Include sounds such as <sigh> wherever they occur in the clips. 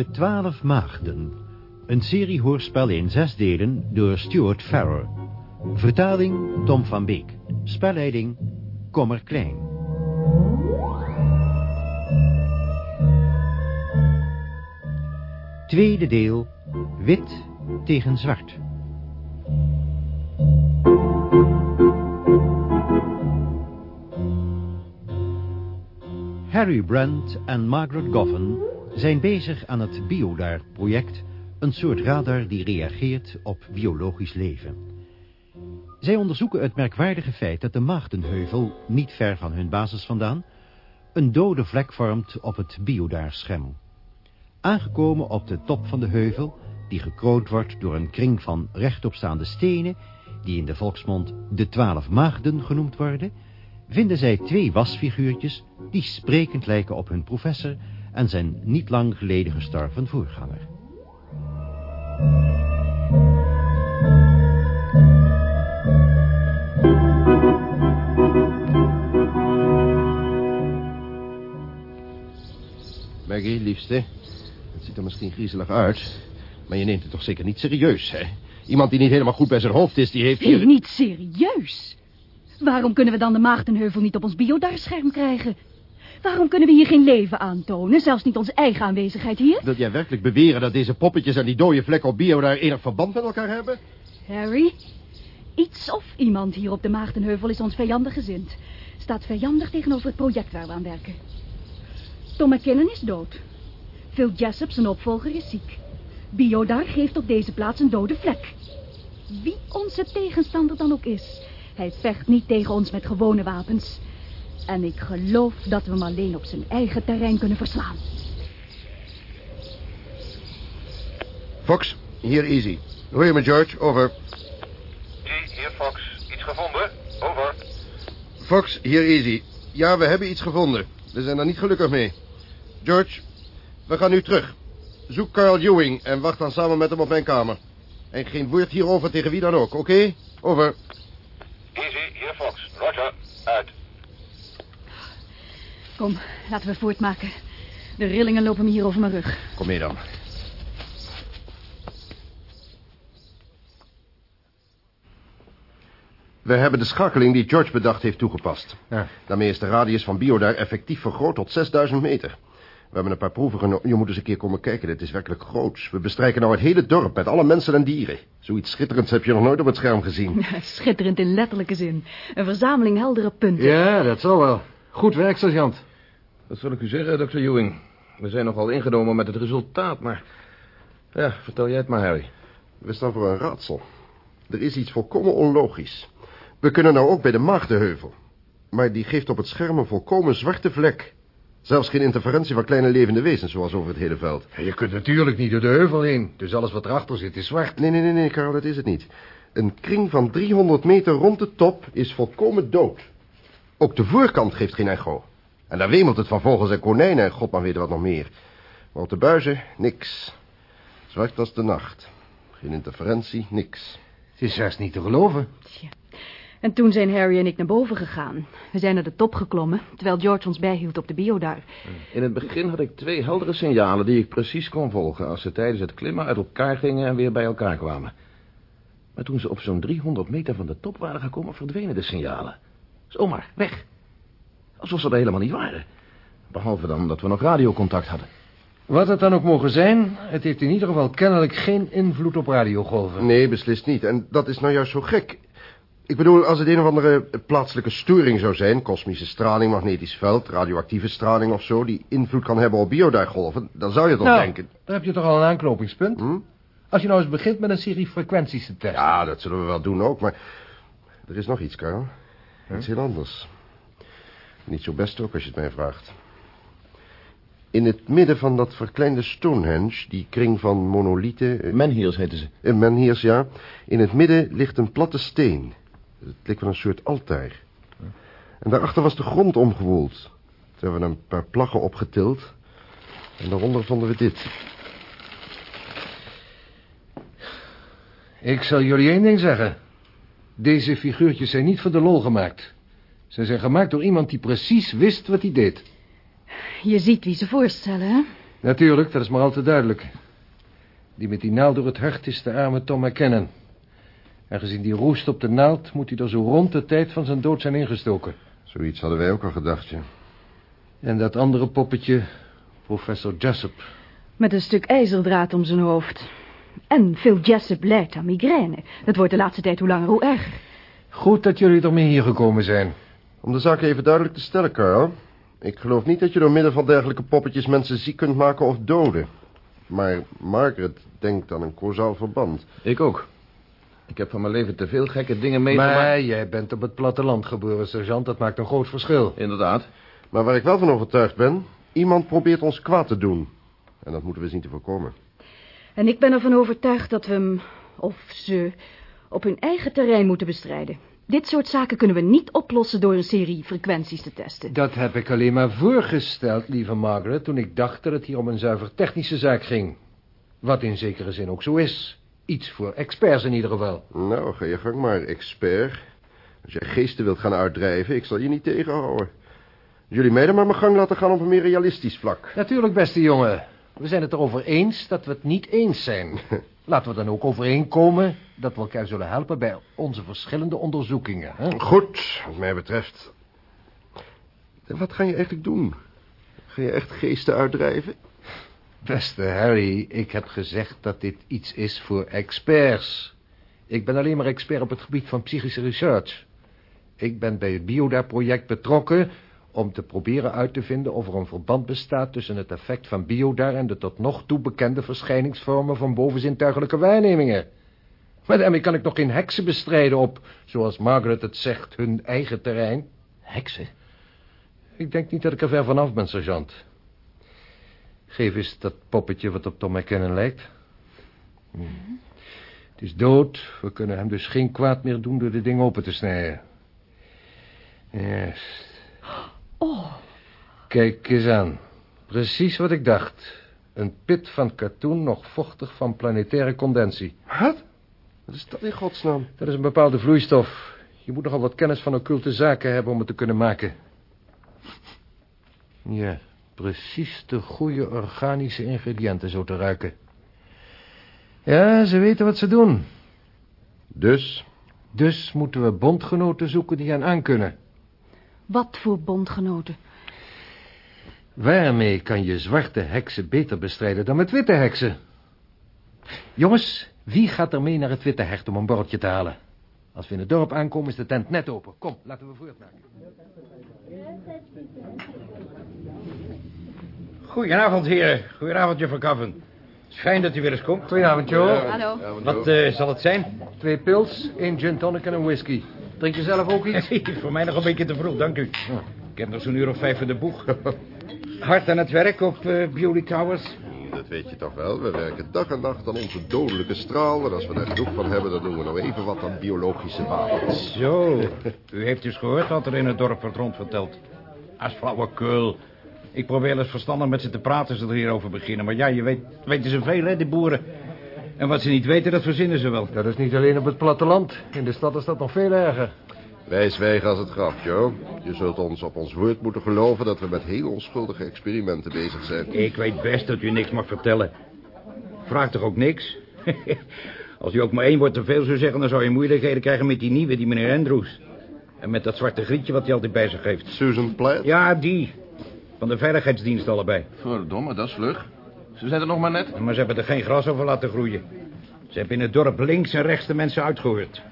De Twaalf Maagden. Een serie hoorspel in zes delen door Stuart Farrer. Vertaling Tom van Beek. Spelleiding Kommer Klein. Tweede deel. Wit tegen zwart. Harry Brent en Margaret Goffin zijn bezig aan het Biodar-project, een soort radar die reageert op biologisch leven. Zij onderzoeken het merkwaardige feit dat de Maagdenheuvel, niet ver van hun basis vandaan, een dode vlek vormt op het Biodar-scherm. Aangekomen op de top van de heuvel, die gekroond wordt door een kring van rechtopstaande stenen, die in de volksmond de twaalf maagden genoemd worden, vinden zij twee wasfiguurtjes die sprekend lijken op hun professor en zijn niet lang geleden gestorven voorganger. Maggie, liefste, het ziet er misschien griezelig uit, maar je neemt het toch zeker niet serieus, hè? Iemand die niet helemaal goed bij zijn hoofd is, die heeft hier... Niet serieus. Waarom kunnen we dan de Maagdenheuvel niet op ons biodarscherm krijgen? Waarom kunnen we hier geen leven aantonen, zelfs niet onze eigen aanwezigheid hier? Wil jij werkelijk beweren dat deze poppetjes en die dode vlekken op bio daar enig verband met elkaar hebben? Harry, iets of iemand hier op de Maagdenheuvel is ons vijandig gezind. Staat vijandig tegenover het project waar we aan werken. Tom McKinnon is dood. Phil Jessup, zijn opvolger, is ziek. Biodar geeft op deze plaats een dode vlek. Wie onze tegenstander dan ook is, hij vecht niet tegen ons met gewone wapens. En ik geloof dat we hem alleen op zijn eigen terrein kunnen verslaan. Fox, hier Easy. Hoor je me, George? Over. G, hier Fox. Iets gevonden? Over. Fox, hier Easy. Ja, we hebben iets gevonden. We zijn er niet gelukkig mee. George, we gaan nu terug. Zoek Carl Ewing en wacht dan samen met hem op mijn kamer. En geen woord hierover tegen wie dan ook, oké? Over. Easy, hier Fox. Roger. Uit. Kom, laten we voortmaken. De rillingen lopen me hier over mijn rug. Kom mee dan. We hebben de schakeling die George bedacht heeft toegepast. Ja. Daarmee is de radius van Biodar effectief vergroot tot 6000 meter. We hebben een paar proeven genomen. Je moet eens een keer komen kijken. Dit is werkelijk groots. We bestrijken nou het hele dorp met alle mensen en dieren. Zoiets schitterends heb je nog nooit op het scherm gezien. <laughs> Schitterend in letterlijke zin. Een verzameling heldere punten. Ja, dat zal wel. Goed werk, sergeant. Wat zal ik u zeggen, Dr. Ewing? We zijn nogal ingenomen met het resultaat, maar... Ja, vertel jij het maar, Harry. We staan voor een raadsel. Er is iets volkomen onlogisch. We kunnen nou ook bij de Maagdenheuvel. Maar die geeft op het scherm een volkomen zwarte vlek. Zelfs geen interferentie van kleine levende wezens, zoals over het hele veld. Je kunt natuurlijk niet door de heuvel heen. Dus alles wat erachter zit is zwart. Nee, nee, nee, nee, Karel, dat is het niet. Een kring van 300 meter rond de top is volkomen dood. Ook de voorkant geeft geen echo. En daar wemelt het van vogels en konijnen en god maar weet wat nog meer. Maar op de buizen, niks. Zwart als de nacht. Geen interferentie, niks. Het is juist niet te geloven. En toen zijn Harry en ik naar boven gegaan. We zijn naar de top geklommen, terwijl George ons bijhield op de biodar. In het begin had ik twee heldere signalen die ik precies kon volgen... als ze tijdens het klimmen uit elkaar gingen en weer bij elkaar kwamen. Maar toen ze op zo'n 300 meter van de top waren gekomen... verdwenen de signalen. Zomaar, weg. Alsof ze er helemaal niet waren. Behalve dan dat we nog radiocontact hadden. Wat het dan ook mogen zijn, het heeft in ieder geval kennelijk geen invloed op radiogolven. Nee, beslist niet. En dat is nou juist zo gek. Ik bedoel, als het een of andere plaatselijke storing zou zijn... kosmische straling, magnetisch veld, radioactieve straling of zo... die invloed kan hebben op biodijgolven... dan zou je toch nou, denken... daar heb je toch al een aanknopingspunt? Hm? Als je nou eens begint met een serie frequenties te testen. Ja, dat zullen we wel doen ook, maar... er is nog iets, Karel. Iets heel anders. Niet zo best ook, als je het mij vraagt. In het midden van dat verkleinde Stonehenge... die kring van monolieten... eh, Menhirs heten ze. eh, menhirs, ja... in het midden ligt een platte steen... Het leek wel een soort altaar. En daarachter was de grond omgewoeld. Toen hebben we een paar plaggen opgetild. En daaronder vonden we dit. Ik zal jullie één ding zeggen. Deze figuurtjes zijn niet voor de lol gemaakt. Ze zijn gemaakt door iemand die precies wist wat hij deed. Je ziet wie ze voorstellen, hè? Natuurlijk, dat is maar al te duidelijk. Die met die naald door het hart is de arme Tom McKinnon. En gezien die roest op de naald... moet hij er zo rond de tijd van zijn dood zijn ingestoken. Zoiets hadden wij ook al gedacht, ja. En dat andere poppetje, professor Jessup. Met een stuk ijzerdraad om zijn hoofd. En Phil Jessup lijdt aan migraine. Dat wordt de laatste tijd hoe langer hoe erger. Goed dat jullie ermee hier gekomen zijn. Om de zaak even duidelijk te stellen, Carl. Ik geloof niet dat je door middel van dergelijke poppetjes mensen ziek kunt maken of doden. Maar Margaret denkt aan een causaal verband. Ik ook. Ik heb van mijn leven te veel gekke dingen meegemaakt. Maar jij bent op het platteland geboren, sergeant. Dat maakt een groot verschil. Inderdaad. Maar waar ik wel van overtuigd ben... iemand probeert ons kwaad te doen. En dat moeten we zien te voorkomen. En ik ben ervan overtuigd dat we hem, of ze, op hun eigen terrein moeten bestrijden. Dit soort zaken kunnen we niet oplossen door een serie frequenties te testen. Dat heb ik alleen maar voorgesteld, lieve Margaret... toen ik dacht dat het hier om een zuiver technische zaak ging. Wat in zekere zin ook zo is. Iets voor experts in ieder geval. Nou, ga je gang maar, expert. Als jij geesten wilt gaan uitdrijven, ik zal je niet tegenhouden. Jullie mij dan maar mijn gang laten gaan op een meer realistisch vlak. Natuurlijk, beste jongen. We zijn het erover eens dat we het niet eens zijn. <laughs> Laten we dan ook overeenkomen dat we elkaar zullen helpen bij onze verschillende onderzoekingen. Hè? Goed, wat mij betreft. En wat ga je eigenlijk doen? Ga je echt geesten uitdrijven? Beste Harry, ik heb gezegd dat dit iets is voor experts. Ik ben alleen maar expert op het gebied van psychische research. Ik ben bij het Biodar-project betrokken om te proberen uit te vinden of er een verband bestaat tussen het effect van Biodar en de tot nog toe bekende verschijningsvormen van bovenzintuigelijke waarnemingen. Maar daarmee kan ik nog geen heksen bestrijden op, zoals Margaret het zegt, hun eigen terrein. Heksen? Ik denk niet dat ik er ver vanaf ben, sergeant. Geef eens dat poppetje wat op Tom McKinnon lijkt. Hm. Het is dood. We kunnen hem dus geen kwaad meer doen door dit ding open te snijden. Yes. Oh, Kijk eens aan. Precies wat ik dacht. Een pit van katoen nog vochtig van planetaire condensie. Wat? Wat is dat in godsnaam? Dat is een bepaalde vloeistof. Je moet nogal wat kennis van occulte zaken hebben om het te kunnen maken. Ja, precies de goede organische ingrediënten zo te ruiken. Ja, ze weten wat ze doen. Dus? Dus moeten we bondgenoten zoeken die hen aankunnen. Wat voor bondgenoten. Waarmee kan je zwarte heksen beter bestrijden dan met witte heksen? Jongens, wie gaat er mee naar het witte hecht om een borreltje te halen? Als we in het dorp aankomen is de tent net open. Kom, laten we voortmaken. Goedenavond, heren. Goedenavond, juffrouw Cavan. Fijn dat u weer eens komt. Goedenavond, Joe. Hallo. Wat eh, zal het zijn? Twee pils, één gin tonic en een whisky. Drink je zelf ook iets? <laughs> Voor mij nog een beetje te vroeg, dank u. Ik heb nog zo'n uur of vijf voor de boeg. Hard aan het werk op eh, Beauty Towers. Dat weet je toch wel. We werken dag en nacht aan onze dodelijke straal. En als we daar genoeg van hebben, dan doen we nou even wat aan biologische wapens. Zo, u heeft dus gehoord wat er in het dorp wordt rondverteld. Als flauwekul. Ik probeer eens verstandig met ze te praten als ze er hierover beginnen. Maar ja, je weet, weten ze veel, hè, die boeren. En wat ze niet weten, dat verzinnen ze wel. Dat is niet alleen op het platteland. In de stad is dat nog veel erger. Wij zwijgen als het graf, Joe. Je zult ons op ons woord moeten geloven dat we met heel onschuldige experimenten bezig zijn. Ik weet best dat u niks mag vertellen. Vraag toch ook niks? <laughs> Als u ook maar één woord te veel zou zeggen... dan zou je moeilijkheden krijgen met die nieuwe, die meneer Andrews. En met dat zwarte grietje wat hij altijd bij zich heeft. Susan Platt? Ja, die. Van de veiligheidsdienst allebei. Verdomme, dat is vlug. Ze zijn er nog maar net. Maar ze hebben er geen gras over laten groeien. Ze hebben in het dorp links en rechts de mensen uitgehoord. <laughs>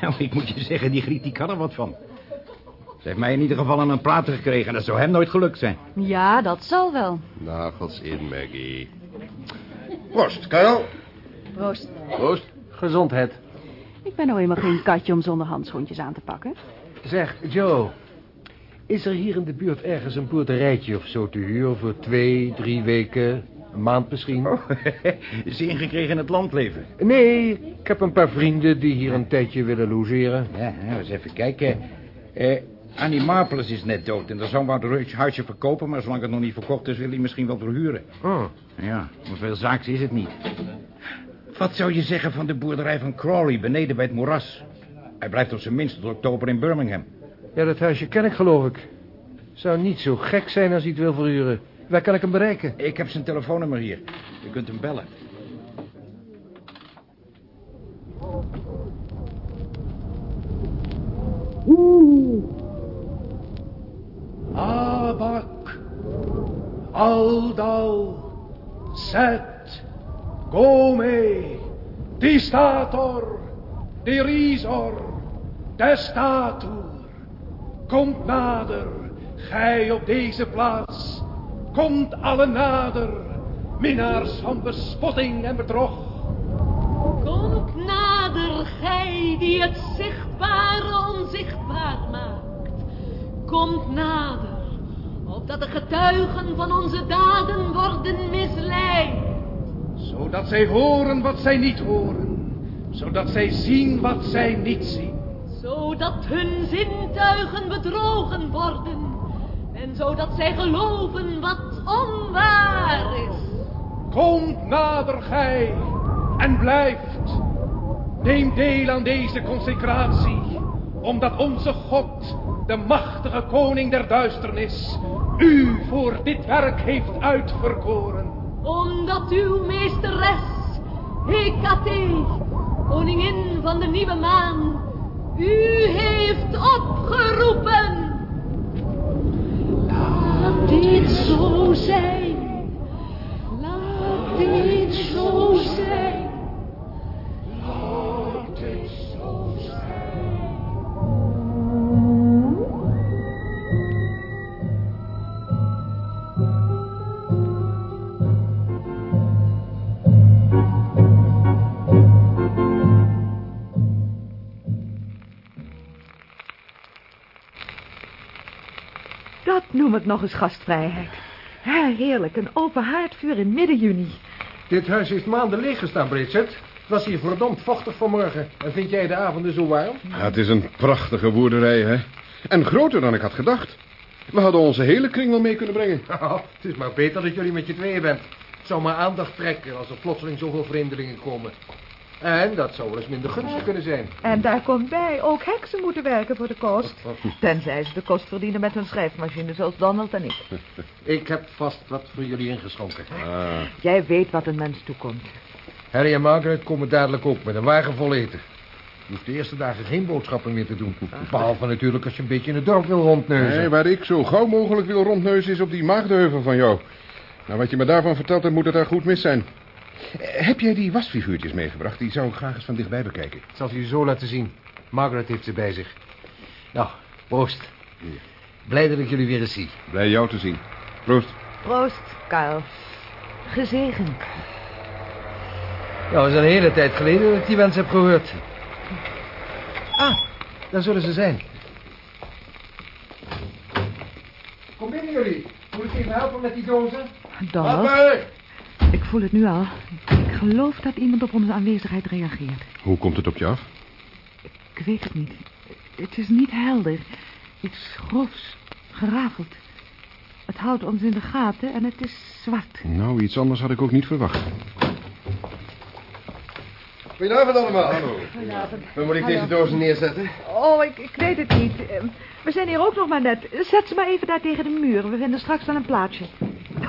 Nou, ik moet je zeggen, die Griet die kan er wat van. Ze heeft mij in ieder geval aan een praten gekregen... en dat zou hem nooit gelukt zijn. Ja, dat zal wel. Nagels in, Maggie. Proost, Karel. Proost. Proost. Gezondheid. Ik ben nou eenmaal geen katje om zonder handschoentjes aan te pakken. Zeg, Joe. Is er hier in de buurt ergens een boerderijtje of zo te huur voor twee, drie weken, een maand misschien? Oh, <laughs> ze ingekregen in het landleven. Nee, ik heb een paar vrienden die hier een tijdje willen logeren. Ja, nou, eens even kijken. Eh, Annie Marples is net dood en de zoon wou het huisje verkopen... maar zolang het nog niet verkocht is, wil hij misschien wel verhuren. Oh, Ja, maar veel zaaks is het niet. Wat zou je zeggen van de boerderij van Crawley beneden bij het moeras? Hij blijft op zijn minst tot oktober in Birmingham. Ja, dat huisje ken ik geloof ik. Zou niet zo gek zijn als hij het wil verhuren. Waar kan ik hem bereiken? Ik heb zijn telefoonnummer hier. Je kunt hem bellen. Abak, Aldal, Set, Gome, Distator, Derisor, Testator. Komt nader, gij op deze plaats. Komt alle nader, minnaars van bespotting en bedrog. Komt nader, gij die het zichtbare onzichtbaar maakt. Komt nader, opdat de getuigen van onze daden worden misleid. Zodat zij horen wat zij niet horen. Zodat zij zien wat zij niet zien. Zodat hun zintuigen bedrogen worden. En zodat zij geloven wat onwaar is. Komt nader gij en blijft. Neem deel aan deze consecratie, omdat onze God, de machtige koning der duisternis, u voor dit werk heeft uitverkoren. Omdat uw meesteres, Hekate, koningin van de nieuwe maan, u heeft opgeroepen. Laat dit zo zijn. Laat dit zo zijn. Nog eens gastvrijheid. Ja, heerlijk, een open haardvuur in midden juni. Dit huis heeft maanden leeg gestaan, Bridget. Het was hier verdomd vochtig vanmorgen. En vind jij de avonden zo warm? Ja, het is een prachtige boerderij, hè? En groter dan ik had gedacht. We hadden onze hele kring wel mee kunnen brengen. <laughs> Oh, het is maar beter dat jullie met je tweeën bent. Het zou maar aandacht trekken als er plotseling zoveel vreemdelingen komen. En dat zou wel eens minder gunstig kunnen zijn. En daar komt bij, ook heksen moeten werken voor de kost. Tenzij ze de kost verdienen met hun schrijfmachine, zoals Donald en ik. <laughs> Ik heb vast wat voor jullie ingeschonken. Ah, Jij weet wat een mens toekomt. Harry en Margaret komen dadelijk ook met een wagen vol eten. Je hoeft de eerste dagen geen boodschappen meer te doen. Behalve natuurlijk als je een beetje in het dorp wil rondneuzen. nee, waar ik zo gauw mogelijk wil rondneuzen is op die maagdenheuvel van jou. Nou, wat je me daarvan vertelt, dan moet het daar goed mis zijn. Eh, Heb jij die wasfiguurtjes meegebracht? Die zou ik graag eens van dichtbij bekijken. Ik zal ze je zo laten zien. Margaret heeft ze bij zich. Nou, proost. Blij dat ik jullie weer eens zie. Blij jou te zien. Proost. Proost, Karel. Gezegend. Ja, het is een hele tijd geleden dat ik die wens heb gehoord. Ah, daar zullen ze zijn. Kom binnen jullie. Moet ik even helpen met die dozen? Donald, Papa! Ik voel het nu al. Ik geloof dat iemand op onze aanwezigheid reageert. Hoe komt het op je af? Ik weet het niet. Het is niet helder. Iets grofs, gerafeld. Het houdt ons in de gaten en het is zwart. Nou, iets anders had ik ook niet verwacht. Goedenavond allemaal. Goedenavond. Waar moet ik deze dozen neerzetten? Oh, ik, ik weet het niet. We zijn hier ook nog maar net. Zet ze maar even daar tegen de muur. We vinden straks wel een plaatsje.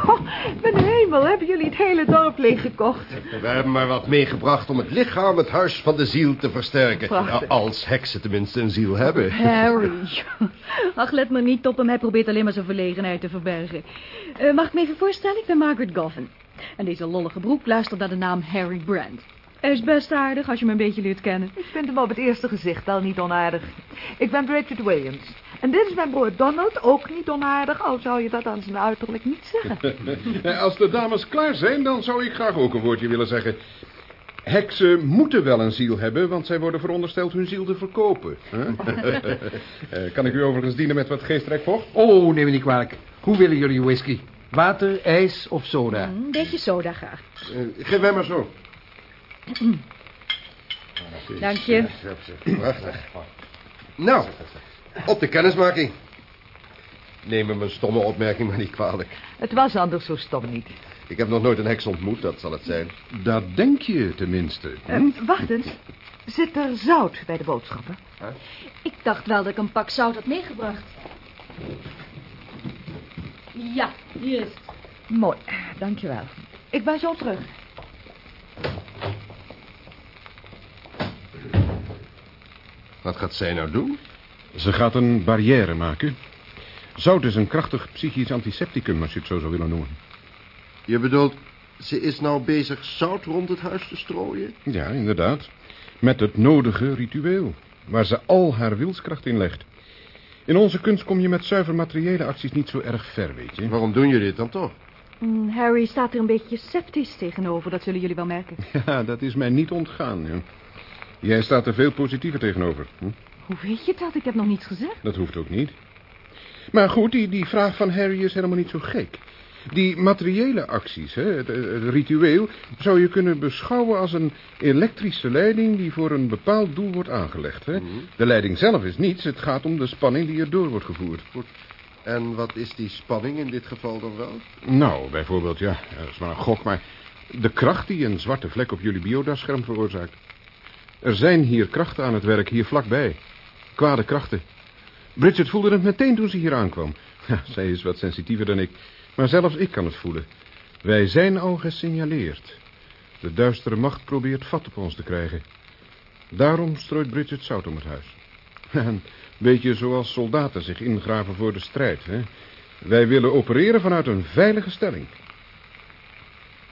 Oh, mijn hemel, hebben jullie het hele dorp leeggekocht? We hebben maar wat meegebracht om het lichaam, het huis van de ziel te versterken. Nou, als heksen tenminste een ziel hebben. Harry. <laughs> Ach, let maar niet op hem. Hij probeert alleen maar zijn verlegenheid te verbergen. Eh, mag ik me even voorstellen? Ik ben Margaret Goffin. En deze lollige broek luistert naar de naam Harry Brand. Hij is best aardig als je me een beetje leert kennen. Ik vind hem op het eerste gezicht al niet onaardig. Ik ben Bridget Williams. En dit is mijn broer Donald, ook niet onaardig, al zou je dat aan zijn uiterlijk niet zeggen. <laughs> Als de dames klaar zijn, dan zou ik graag ook een woordje willen zeggen. Heksen moeten wel een ziel hebben, want zij worden verondersteld hun ziel te verkopen. hè? <laughs> Eh, kan ik u overigens dienen met wat geestrijk vocht? Oh, neem me niet kwalijk. Hoe willen jullie whisky? Water, ijs of soda? Een beetje soda graag. Eh, geef mij maar zo. Dank je. Prachtig. Nou, op de kennismaking. Neem me mijn stomme opmerking maar niet kwalijk. Het was anders zo stom niet. Ik heb nog nooit een heks ontmoet, dat zal het zijn. Dat denk je tenminste. Eh, wacht eens. Zit er zout bij de boodschappen? Ik dacht wel dat ik een pak zout had meegebracht. Ja, hier is het. Mooi, dankjewel. Ik ben zo terug. Wat gaat zij nou doen? Ze gaat een barrière maken. Zout is een krachtig psychisch antisepticum, als je het zo zou willen noemen. Je bedoelt, ze is nou bezig zout rond het huis te strooien? Ja, inderdaad. Met het nodige ritueel, waar ze al haar wilskracht in legt. In onze kunst kom je met zuiver materiële acties niet zo erg ver, weet je. Waarom doen jullie dit dan toch? Mm, Harry staat er een beetje sceptisch tegenover, dat zullen jullie wel merken. <laughs> Ja, dat is mij niet ontgaan. Ja. Jij staat er veel positiever tegenover. Hm? Hoe weet je dat? Ik heb nog niets gezegd. Dat hoeft ook niet. Maar goed, die, die vraag van Harry is helemaal niet zo gek. Die materiële acties, hè, het, het ritueel, zou je kunnen beschouwen als een elektrische leiding die voor een bepaald doel wordt aangelegd. Hè? De leiding zelf is niets, het gaat om de spanning die er door wordt gevoerd. Goed. En wat is die spanning in dit geval dan wel? Nou, bijvoorbeeld, ja, dat is maar een gok, maar de kracht die een zwarte vlek op jullie biodascherm veroorzaakt. Er zijn hier krachten aan het werk, hier vlakbij. Kwade krachten. Bridget voelde het meteen toen ze hier aankwam. <laughs> Ja, zij is wat sensitiever dan ik. Maar zelfs ik kan het voelen. Wij zijn al gesignaleerd. De duistere macht probeert vat op ons te krijgen. Daarom strooit Bridget zout om het huis. <laughs> Een beetje zoals soldaten zich ingraven voor de strijd. Hè? Wij willen opereren vanuit een veilige stelling.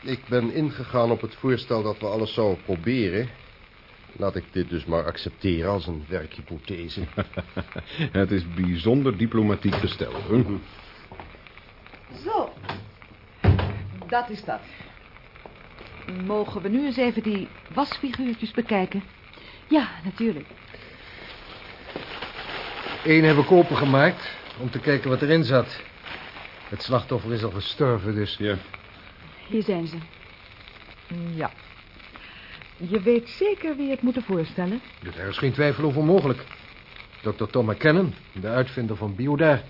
Ik ben ingegaan op het voorstel dat we alles zouden proberen. Laat ik dit dus maar accepteren als een werkhypothese. <laughs> het is bijzonder diplomatiek gesteld. Hè? Zo. Dat is dat. Mogen we nu eens even die wasfiguurtjes bekijken? Ja, natuurlijk. Eén hebben we opengemaakt om te kijken wat erin zat. Het slachtoffer is al gestorven, dus... Ja. Hier zijn ze. Ja. Je weet zeker wie het moeten voorstellen? Er is geen twijfel over mogelijk. Dr. Tom McKinnon, de uitvinder van Biodar.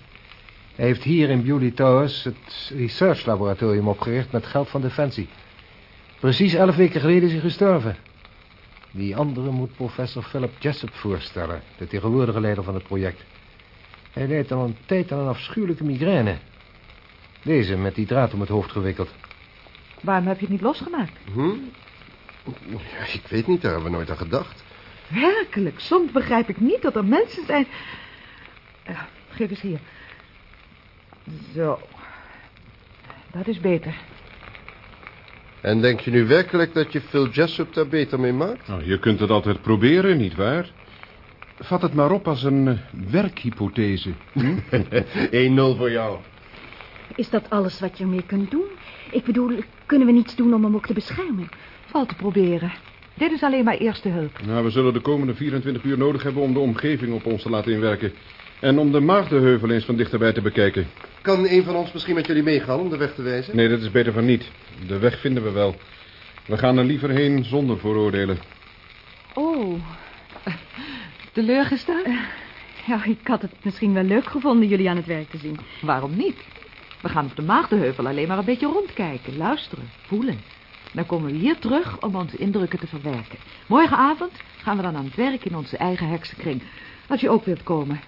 Hij heeft hier in Beauty Towers het research laboratorium opgericht met geld van Defensie. Precies elf weken geleden is hij gestorven. Die andere moet professor Philip Jessup voorstellen, de tegenwoordige leider van het project. Hij leidt al een tijd aan een afschuwelijke migraine. Deze met die draad om het hoofd gewikkeld. Waarom heb je het niet losgemaakt? Hm? Ja, ik weet niet, daar hebben we nooit aan gedacht. Werkelijk, soms begrijp ik niet dat er mensen zijn... Ja, geef eens hier. Zo. Dat is beter. En denk je nu werkelijk dat je Phil Jessup daar beter mee maakt? Nou, je kunt het altijd proberen, nietwaar? Vat het maar op als een eh, werkhypothese. Hm? <laughs> 1-0 voor jou. Is dat alles wat je ermee kunt doen? Ik bedoel, kunnen we niets doen om hem ook te beschermen? Valt te proberen. Dit is alleen maar eerste hulp. Nou, we zullen de komende 24 uur nodig hebben om de omgeving op ons te laten inwerken. En om de Maagdenheuvel eens van dichterbij te bekijken. Kan een van ons misschien met jullie meegaan om de weg te wijzen? Nee, dat is beter van niet. De weg vinden we wel. We gaan er liever heen zonder vooroordelen. Oh, <laughs> teleurgesteld? Ja, ik had het misschien wel leuk gevonden jullie aan het werk te zien. Waarom niet? We gaan op de Maagdenheuvel alleen maar een beetje rondkijken, luisteren, voelen. Dan komen we hier terug om onze indrukken te verwerken. Morgenavond gaan we dan aan het werk in onze eigen heksenkring. Als je ook wilt komen.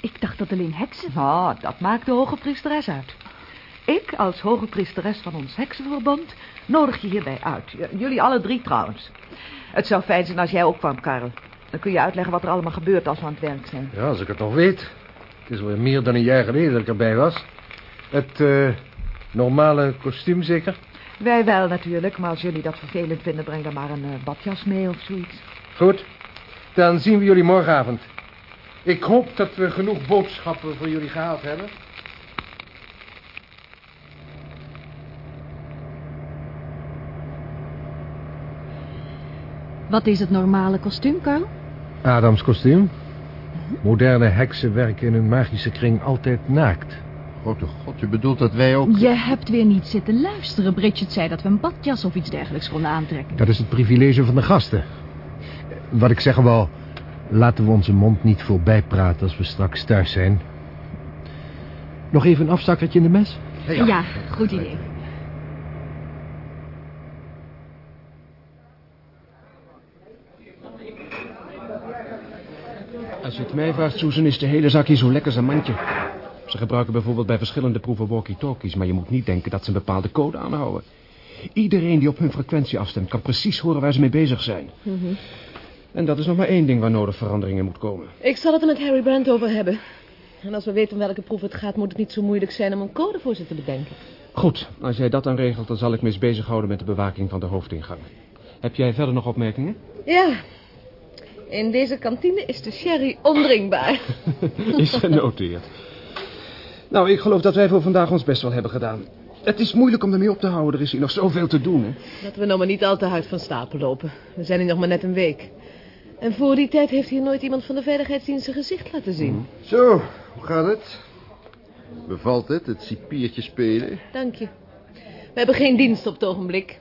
Ik dacht dat alleen heksen... Nou, dat maakt de hoge priesteres uit. Ik, als hoge priesteres van ons heksenverbond, nodig je hierbij uit. J- Jullie alle drie trouwens. Het zou fijn zijn als jij ook kwam, Karel. Dan kun je uitleggen wat er allemaal gebeurt als we aan het werk zijn. Ja, als ik het nog weet. Het is wel meer dan een jaar geleden dat ik erbij was. Het eh, normale kostuum zeker? Wij wel natuurlijk, maar als jullie dat vervelend vinden, breng dan maar een eh, badjas mee of zoiets. Goed. Dan zien we jullie morgenavond. Ik hoop dat we genoeg boodschappen voor jullie gehaald hebben. Wat is het normale kostuum, Carl? Adams kostuum. Moderne heksen werken in hun magische kring altijd naakt. Grote god, je bedoelt dat wij ook... Je hebt weer niet zitten luisteren. Bridget zei dat we een badjas of iets dergelijks konden aantrekken. Dat is het privilege van de gasten. Wat ik zeggen wou, laten we onze mond niet voorbij praten als we straks thuis zijn. Nog even een afzakkertje in de mes? Ja, goed idee. Als je het mij vraagt, Susan, is de hele zaak hier zo lekker als een mandje. Ze gebruiken bijvoorbeeld bij verschillende proeven walkie-talkies... maar je moet niet denken dat ze een bepaalde code aanhouden. Iedereen die op hun frequentie afstemt... kan precies horen waar ze mee bezig zijn. Mhm. En dat is nog maar één ding waar nodig veranderingen moet komen. Ik zal het er met Harry Brand over hebben. En als we weten om welke proef het gaat... moet het niet zo moeilijk zijn om een code voor ze te bedenken. Goed, als jij dat dan regelt... dan zal ik me eens bezighouden met de bewaking van de hoofdingang. Heb jij verder nog opmerkingen? Ja. In deze kantine is de sherry ondrinkbaar. <laughs> is genoteerd. Nou, ik geloof dat wij voor vandaag ons best wel hebben gedaan. Het is moeilijk om ermee op te houden. Er is hier nog zoveel te doen, hè? Laten we nou maar niet al te hard van stapel lopen. We zijn hier nog maar net een week. En voor die tijd heeft hier nooit iemand van de veiligheidsdienst zijn gezicht laten zien. Zo, hoe gaat het? Bevalt het, het cipiertje spelen? Dank je. We hebben geen dienst op het ogenblik.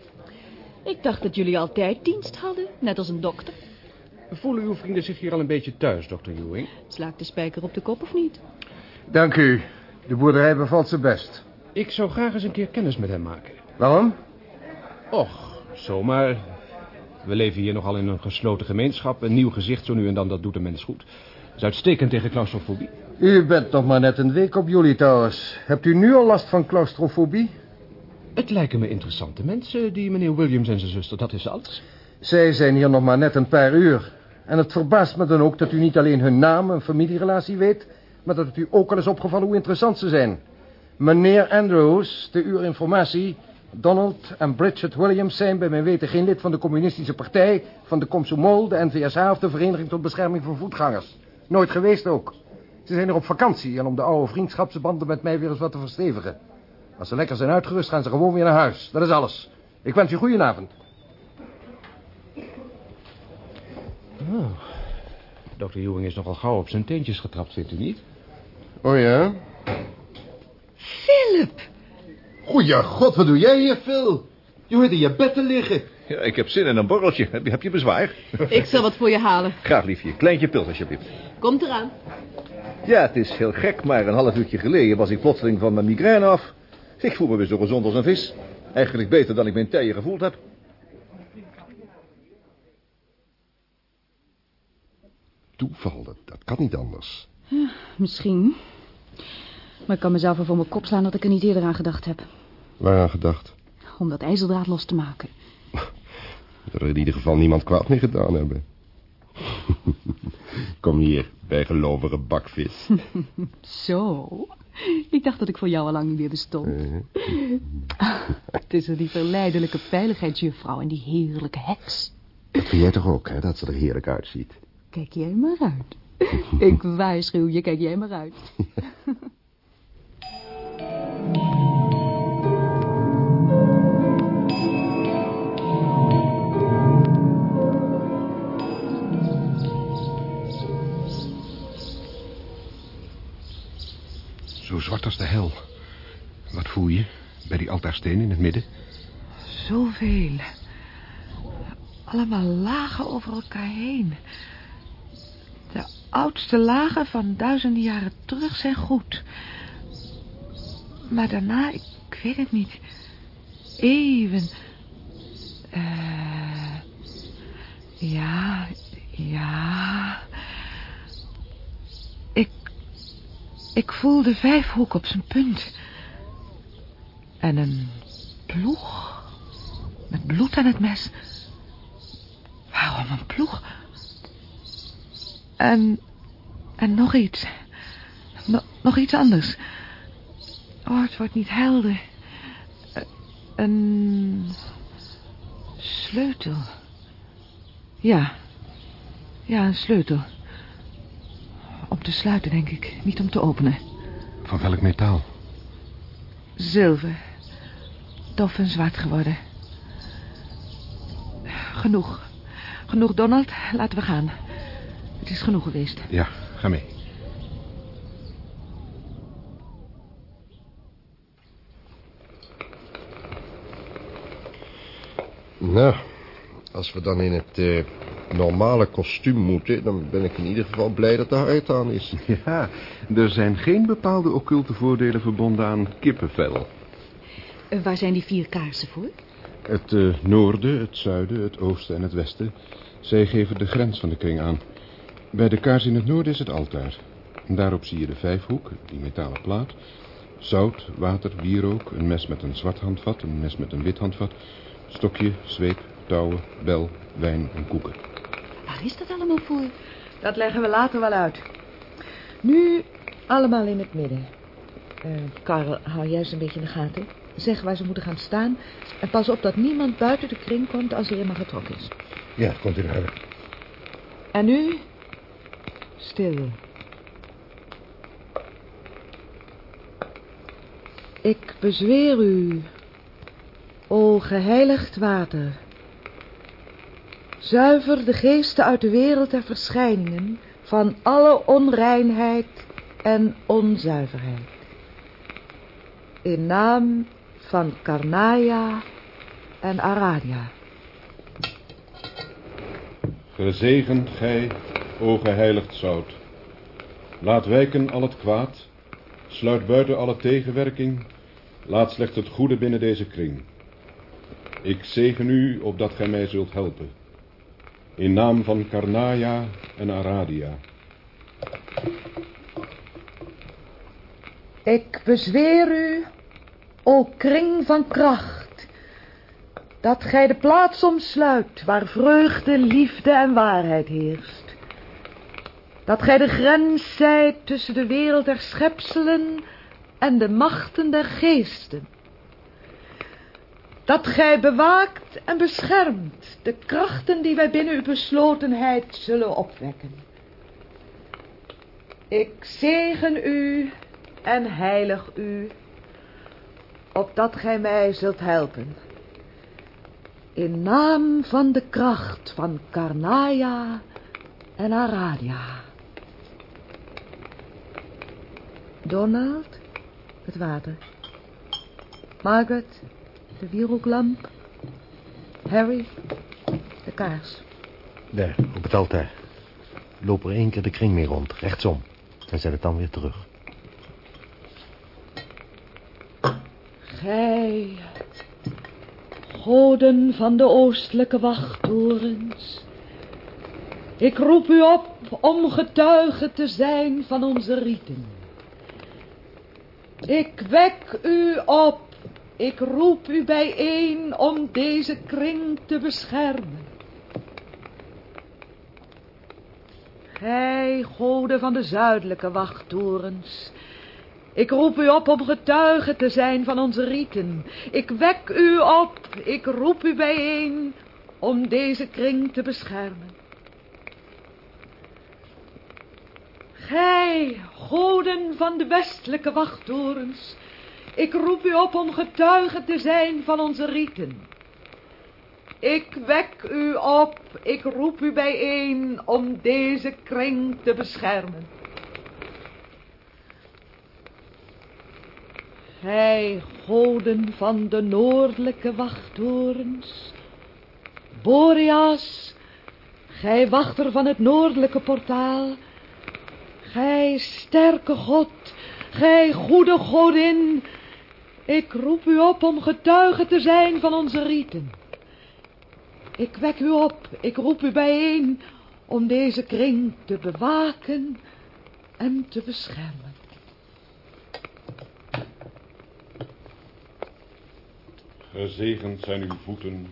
Ik dacht dat jullie altijd dienst hadden, net als een dokter. Voelen uw vrienden zich hier al een beetje thuis, dokter Ewing? Slaakt de spijker op de kop of niet? Dank u. De boerderij bevalt ze best. Ik zou graag eens een keer kennis met hem maken. Waarom? Och, zomaar. We leven hier nogal in een gesloten gemeenschap. Een nieuw gezicht zo nu en dan, dat doet een mens goed. Dat is uitstekend tegen claustrofobie. U bent nog maar net een week op jullie trouwens. Hebt u nu al last van claustrofobie? Het lijken me interessante mensen, die meneer Williams en zijn zuster. Dat is alles. Zij zijn hier nog maar net een paar uur. En het verbaast me dan ook dat u niet alleen hun naam en familierelatie weet... maar dat het u ook al is opgevallen hoe interessant ze zijn. Meneer Andrews, de uw informatie... Donald en Bridget Williams zijn bij mijn weten geen lid van de communistische partij... van de Komsomol, de NVSH of de Vereniging tot Bescherming van Voetgangers. Nooit geweest ook. Ze zijn er op vakantie en om de oude vriendschapsbanden met mij weer eens wat te verstevigen. Als ze lekker zijn uitgerust, gaan ze gewoon weer naar huis. Dat is alles. Ik wens u goedenavond. Oh. Dr. Ewing is nogal gauw op zijn teentjes getrapt, vindt u niet? Oh ja? Philip! Goeie god, wat doe jij hier, Phil? Je hoort in je bed te liggen. Ja, ik heb zin in een borreltje. Heb je, heb je bezwaar? Ik zal wat voor je halen. Graag, liefje. Kleintje pils, alsjeblieft. Komt eraan. Ja, het is heel gek, maar een half uurtje geleden was ik plotseling van mijn migraine af. Ik voel me weer zo gezond als een vis. Eigenlijk beter dan ik mijn tijden gevoeld heb. Toeval, dat, dat kan niet anders. Ja, misschien. Maar ik kan mezelf er voor mijn kop slaan dat ik er niet eerder aan gedacht heb. Waaraan gedacht? Om dat ijzerdraad los te maken. <laughs> Er in ieder geval niemand kwaad mee gedaan hebben. <laughs> Kom hier, bijgelovige bakvis. <laughs> Zo. Ik dacht dat ik voor jou al lang niet meer bestond. Het is er die verleidelijke veiligheidsjuffrouw en die heerlijke heks. Dat vind jij toch ook, hè, dat ze er heerlijk uitziet. Kijk jij maar uit. Ik waarschuw je, kijk jij maar uit. Zo zwart als de hel. Wat voel je bij die altaarsteen in het midden? Zoveel. Allemaal lagen over elkaar heen. De oudste lagen van duizenden jaren terug zijn goed. Maar daarna, ik weet het niet. Even. eh ja, ja. Ik. Ik voel de vijfhoek op zijn punt. En een ploeg. Met bloed aan het mes. Waarom een ploeg? En. En nog iets. No- nog iets anders. Oh, het wordt niet helder. Eh, Een. sleutel. Ja. Ja, een sleutel. Te sluiten, denk ik. Niet om te openen. Van welk metaal? Zilver. Dof en zwart geworden. Genoeg. Genoeg, Donald. Laten we gaan. Het is genoeg geweest. Ja, ga mee. Nou, als we dan in het eh, normale kostuum moeten... dan ben ik in ieder geval blij dat de haard aan is. <laughs> Ja, er zijn geen bepaalde occulte voordelen verbonden aan kippenvel. Eh, waar zijn die vier kaarsen voor? Het eh, noorden, het zuiden, het oosten en het westen... zij geven de grens van de kring aan. Bij de kaars in het noorden is het altaar. Daarop zie je de vijfhoek, die metalen plaat. Zout, water, wierook, een mes met een zwart handvat, een mes met een wit handvat. Stokje, zweep, touwen, bel, wijn en koeken. Waar is dat allemaal voor? Dat leggen we later wel uit. Nu allemaal in het midden. Eh Karel, hou jij ze een beetje in de gaten. Zeg waar ze moeten gaan staan. En pas op dat niemand buiten de kring komt als er eenmaal getrokken is. Ja, komt in orde. En nu... Stil. Ik bezweer u, o geheiligd water. Zuiver de geesten uit de wereld der verschijningen van alle onreinheid en onzuiverheid. In naam van Karnaya en Aradia. Gezegend gij, o geheiligd zout. Laat wijken al het kwaad. Sluit buiten alle tegenwerking. Laat slechts het goede binnen deze kring. Ik zegen u opdat gij mij zult helpen. In naam van Karnaya en Aradia. Ik bezweer u, o kring van kracht, dat gij de plaats omsluit waar vreugde, liefde en waarheid heerst. Dat gij de grens zijt tussen de wereld der schepselen en de machten der geesten. Dat gij bewaakt en beschermt de krachten die wij binnen uw beslotenheid zullen opwekken. Ik zegen u en heilig u, opdat gij mij zult helpen. In naam van de kracht van Karnaya en Aradia. Donald, het water. Margaret, de wierooklamp. Harry, de kaars. Daar, op het altaar. Loop er één keer de kring mee rond, rechtsom. En zet het dan weer terug. Gij, goden van de oostelijke wachttorens. Ik roep u op om getuige te zijn van onze rieten. Ik wek u op, ik roep u bijeen om deze kring te beschermen. Gij, goden van de zuidelijke wachttorens, ik roep u op om getuige te zijn van onze rieten. Ik wek u op, ik roep u bijeen om deze kring te beschermen. Gij, goden van de westelijke wachttorens, ik roep u op om getuige te zijn van onze rieten. Ik wek u op, ik roep u bijeen om deze kring te beschermen. Gij, goden van de noordelijke wachttorens, Boreas, gij wachter van het noordelijke portaal, gij sterke God, gij goede godin, ik roep u op om getuige te zijn van onze rieten. Ik wek u op, ik roep u bijeen om deze kring te bewaken en te beschermen. Gezegend zijn uw voeten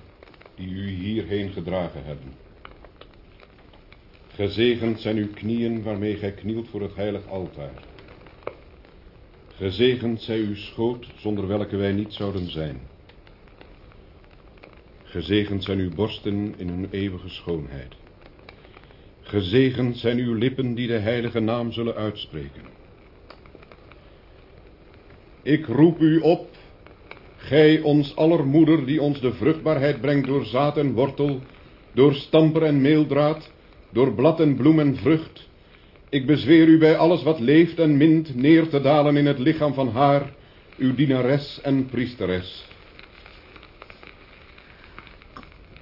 die u hierheen gedragen hebben. Gezegend zijn uw knieën waarmee gij knielt voor het heilig altaar. Gezegend zij uw schoot zonder welke wij niet zouden zijn. Gezegend zijn uw borsten in hun eeuwige schoonheid. Gezegend zijn uw lippen die de heilige naam zullen uitspreken. Ik roep u op, gij ons aller moeder die ons de vruchtbaarheid brengt door zaad en wortel, door stamper en meeldraad, door blad en bloem en vrucht. Ik bezweer u bij alles wat leeft en mint neer te dalen in het lichaam van haar, uw dienares en priesteres.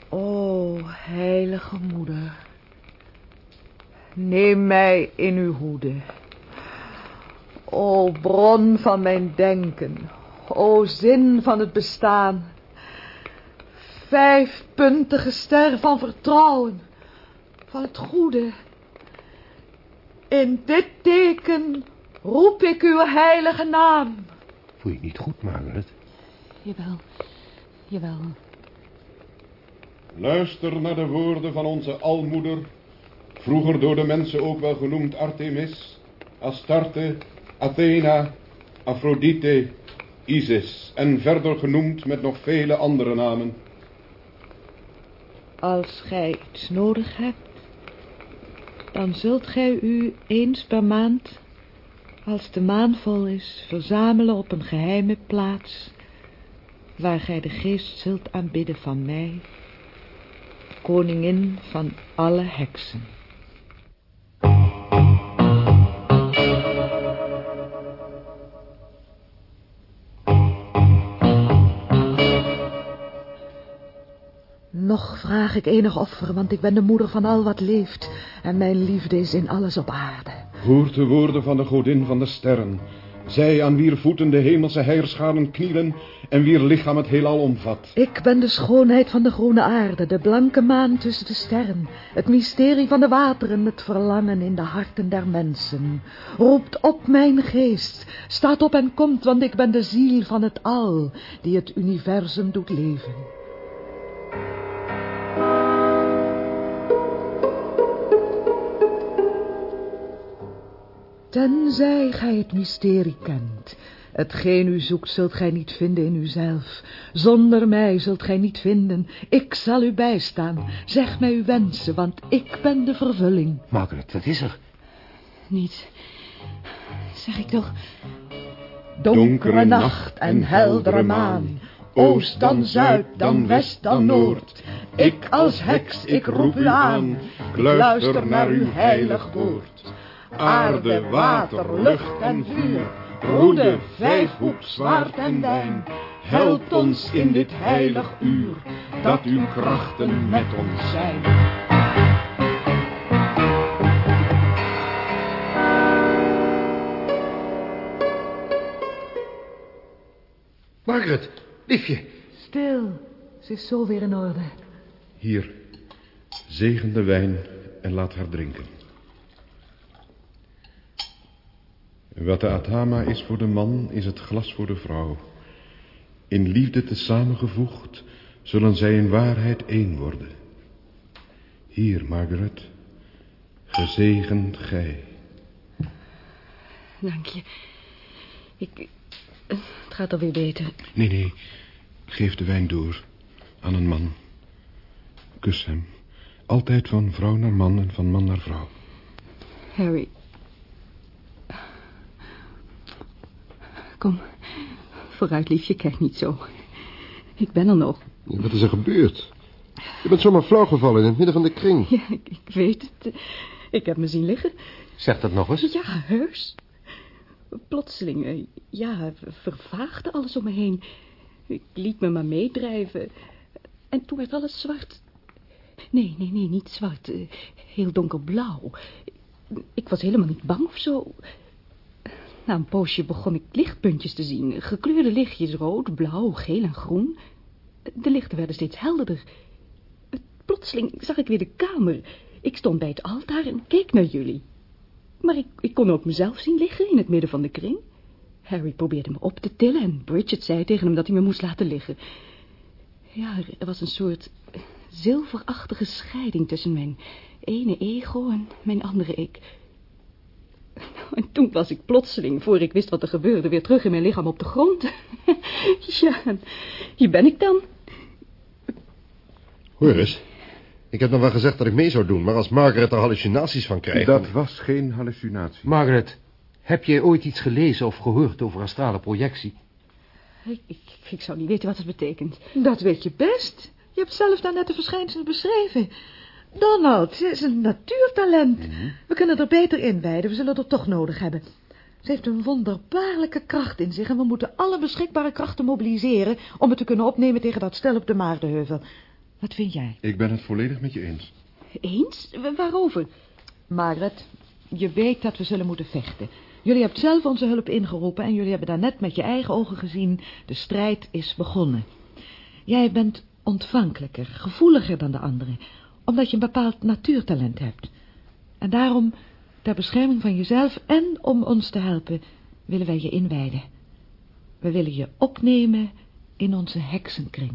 O, heilige moeder, neem mij in uw hoede. O, bron van mijn denken, o, zin van het bestaan. Vijfpuntige ster van vertrouwen, van het goede. In dit teken roep ik uw heilige naam. Voel je niet goed, Margaret? Jawel, jawel. Luister naar de woorden van onze almoeder, vroeger door de mensen ook wel genoemd Artemis, Astarte, Athena, Aphrodite, Isis en verder genoemd met nog vele andere namen. Als gij iets nodig hebt, dan zult gij u eens per maand, als de maan vol is, verzamelen op een geheime plaats, waar gij de geest zult aanbidden van mij, koningin van alle heksen. Nog vraag ik enig offer, want ik ben de moeder van al wat leeft, en mijn liefde is in alles op aarde. Hoort de woorden van de godin van de sterren. Zij aan wier voeten de hemelse heerscharen knielen en wier lichaam het heelal omvat. Ik ben de schoonheid van de groene aarde, de blanke maan tussen de sterren, het mysterie van de wateren, het verlangen in de harten der mensen. Roept op mijn geest, staat op en komt, want ik ben de ziel van het al, die het universum doet leven. Tenzij gij het mysterie kent. Hetgeen u zoekt zult gij niet vinden in uzelf. Zonder mij zult gij niet vinden. Ik zal u bijstaan. Zeg mij uw wensen, want ik ben de vervulling. Margaret, wat is er? Niets. Zeg ik toch. Donkere nacht en heldere maan. Oost dan zuid, dan west, dan noord. Ik als heks, ik roep u aan. Ik luister naar uw heilig woord aarde, water, lucht en vuur, roede, vijfhoek, zwaard en wijn. Helpt ons in dit heilig uur, dat uw krachten met ons zijn. Margaret, liefje. Stil, ze is zo weer in orde. Hier, zegen de wijn en laat haar drinken. Wat de Atama is voor de man, is het glas voor de vrouw. In liefde te samengevoegd, zullen zij in waarheid één worden. Hier, Margaret, gezegend gij. Dank je. Ik... Het gaat alweer beter. Nee, nee, geef de wijn door aan een man. Kus hem. Altijd van vrouw naar man en van man naar vrouw. Harry, Kom, vooruit liefje, kijk niet zo. Ik ben er nog. Wat is er gebeurd? Je bent zomaar flauw gevallen in het midden van de kring. Ja, ik, ik weet het. Ik heb me zien liggen. Zeg dat nog eens. Ja, heus. Plotseling, eh, ja, vervaagde alles om me heen. Ik liet me maar meedrijven. En toen werd alles zwart. Nee, nee, nee, niet zwart. Eh, heel donkerblauw. Ik was helemaal niet bang of zo. Na een poosje begon ik lichtpuntjes te zien. Gekleurde lichtjes, rood, blauw, geel en groen. De lichten werden steeds helderder. Plotseling zag ik weer de kamer. Ik stond bij het altaar en keek naar jullie. Maar ik, ik kon ook mezelf zien liggen in het midden van de kring. Harry probeerde me op te tillen en Bridget zei tegen hem dat hij me moest laten liggen. Ja, er was een soort zilverachtige scheiding tussen mijn ene ego en mijn andere ik. En toen was ik plotseling, voor ik wist wat er gebeurde, weer terug in mijn lichaam op de grond. <laughs> ja, hier ben ik dan. Hoor eens, ik heb nog wel gezegd dat ik mee zou doen, maar als Margaret er hallucinaties van krijgt... Dat was geen hallucinatie. Margaret, heb jij ooit iets gelezen of gehoord over astrale projectie? Ik, ik, ik zou niet weten wat het betekent. Dat weet je best. Je hebt zelf daarnet de verschijnselen beschreven. Donald, ze is een natuurtalent. Mhm. We kunnen er beter inwijden, we zullen er toch nodig hebben. Ze heeft een wonderbaarlijke kracht in zich... en we moeten alle beschikbare krachten mobiliseren... om het te kunnen opnemen tegen dat stel op de Maardenheuvel. Wat vind jij? Ik ben het volledig met je eens. Eens? Waarover? Margaret, je weet dat we zullen moeten vechten. Jullie hebben zelf onze hulp ingeroepen... en jullie hebben daarnet met je eigen ogen gezien... de strijd is begonnen. Jij bent ontvankelijker, gevoeliger dan de anderen omdat je een bepaald natuurtalent hebt. En daarom ter bescherming van jezelf en om ons te helpen, willen wij je inwijden. We willen je opnemen in onze heksenkring.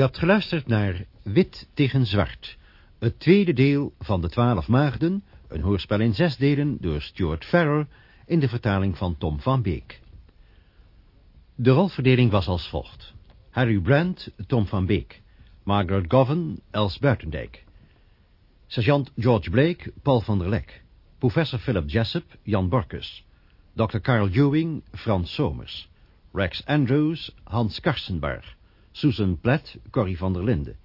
U hebt geluisterd naar Wit tegen Zwart, het tweede deel van de Twaalf Maagden, een hoorspel in zes delen door Stuart Farrer in de vertaling van Tom van Beek. De rolverdeling was als volgt. Harry Brandt, Tom van Beek. Margaret Govan, Els Buitendijk. Sergeant George Blake, Paul van der Lek. Professor Philip Jessup, Jan Borkus. Dr. Carl Ewing, Frans Somers. Rex Andrews, Hans Karstenberg. Susan Platt, Corrie van der Linde.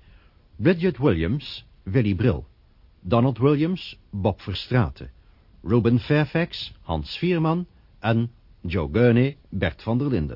Bridget Williams, Willy Bril. Donald Williams, Bob Verstraeten. Ruben Fairfax, Hans Vierman en Joe Gurney, Bert van der Linden.